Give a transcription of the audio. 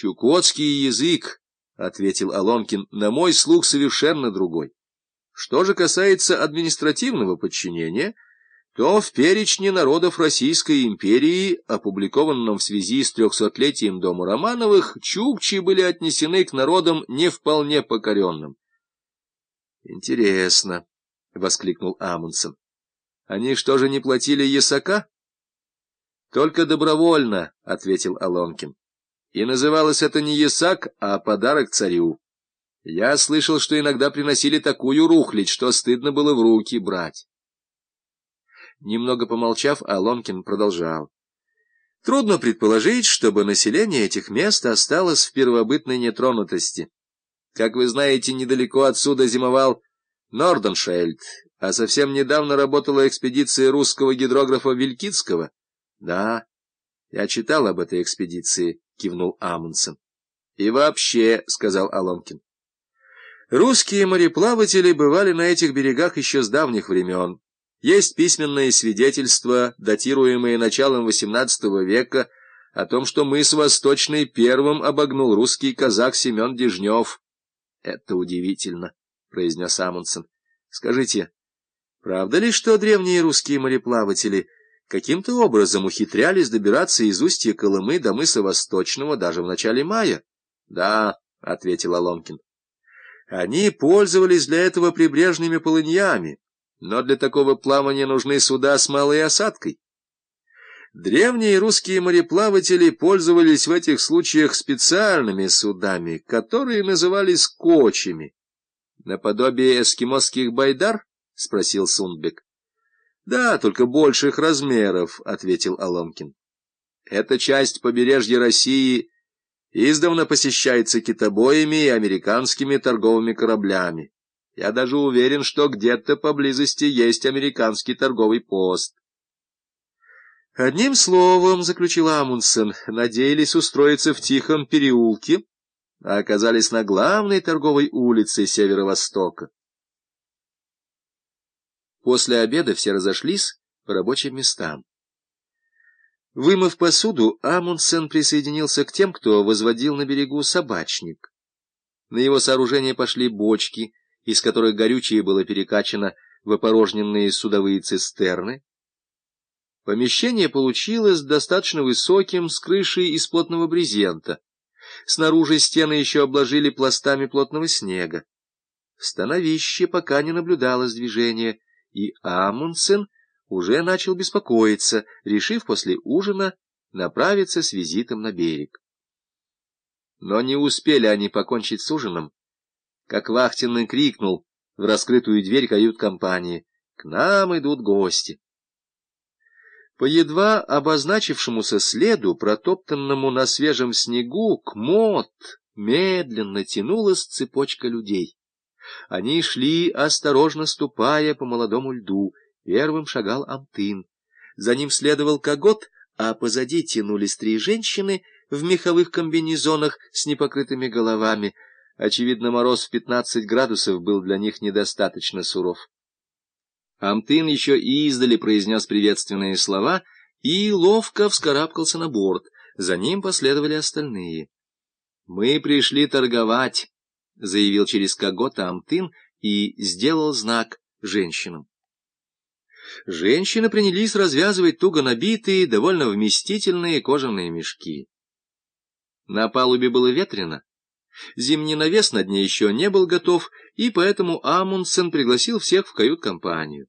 Чукотский язык, — ответил Алонкин, — на мой слух совершенно другой. Что же касается административного подчинения, то в перечне народов Российской империи, опубликованном в связи с трехсотлетием Дома Романовых, чукчи были отнесены к народам не вполне покоренным. — Интересно, — воскликнул Амундсен. — Они что же не платили ясака? — Только добровольно, — ответил Алонкин. И называлось это не ясак, а подарок царю. Я слышал, что иногда приносили такую рухлядь, что стыдно было в руки брать. Немного помолчав, Алонкин продолжал. Трудно предположить, чтобы население этих мест осталось в первобытной нетронутости. Как вы знаете, недалеко отсюда зимовал Норденшельд, а совсем недавно работала экспедиция русского гидрографа Вилькицкого. Да, я читал об этой экспедиции, кивнул Амундсен. И вообще, сказал Алонкин, русские мореплаватели бывали на этих берегах еще с давних времен. Есть письменные свидетельства, датируемые началом XVIII века, о том, что мыс Восточный первым обогнул русский казак Семен Дежнев. — Это удивительно, — произнес Амундсен. — Скажите, правда ли, что древние русские мореплаватели каким-то образом ухитрялись добираться из устья Колымы до мыса Восточного даже в начале мая? — Да, — ответил Алонкин. — Они пользовались для этого прибрежными полыньями но для такого плавания нужны суда с малой осадкой. Древние русские мореплаватели пользовались в этих случаях специальными судами, которые назывались кочами. — Наподобие эскимосских байдар? — спросил Сундбек. — Да, только больших размеров, — ответил Аломкин. Эта часть побережья России издавна посещается китобоями и американскими торговыми кораблями. Я даже уверен, что где-то поблизости есть американский торговый пост. Одним словом, — заключил Амундсен, — надеялись устроиться в тихом переулке, а оказались на главной торговой улице северо-востока. После обеда все разошлись по рабочим местам. Вымыв посуду, Амундсен присоединился к тем, кто возводил на берегу собачник. На его сооружение пошли бочки — из которых горючее было перекачано в опорожненные судовые цистерны. Помещение получилось достаточно высоким, с крышей из плотного брезента. Снаружи стены еще обложили пластами плотного снега. В становище пока не наблюдалось движения, и Амундсен уже начал беспокоиться, решив после ужина направиться с визитом на берег. Но не успели они покончить с ужином, как вахтенный крикнул в раскрытую дверь кают-компании. «К нам идут гости!» По едва обозначившемуся следу, протоптанному на свежем снегу, к мод медленно тянулась цепочка людей. Они шли, осторожно ступая по молодому льду. Первым шагал Амтын. За ним следовал Когот, а позади тянулись три женщины в меховых комбинезонах с непокрытыми головами — Очевидно, мороз в пятнадцать градусов был для них недостаточно суров. Амтын еще и издали произнес приветственные слова и ловко вскарабкался на борт. За ним последовали остальные. — Мы пришли торговать, — заявил через когота Амтын и сделал знак женщинам. Женщины принялись развязывать туго набитые, довольно вместительные кожаные мешки. На палубе было ветрено. Зимний навес над ней еще не был готов, и поэтому Амундсен пригласил всех в кают-компанию.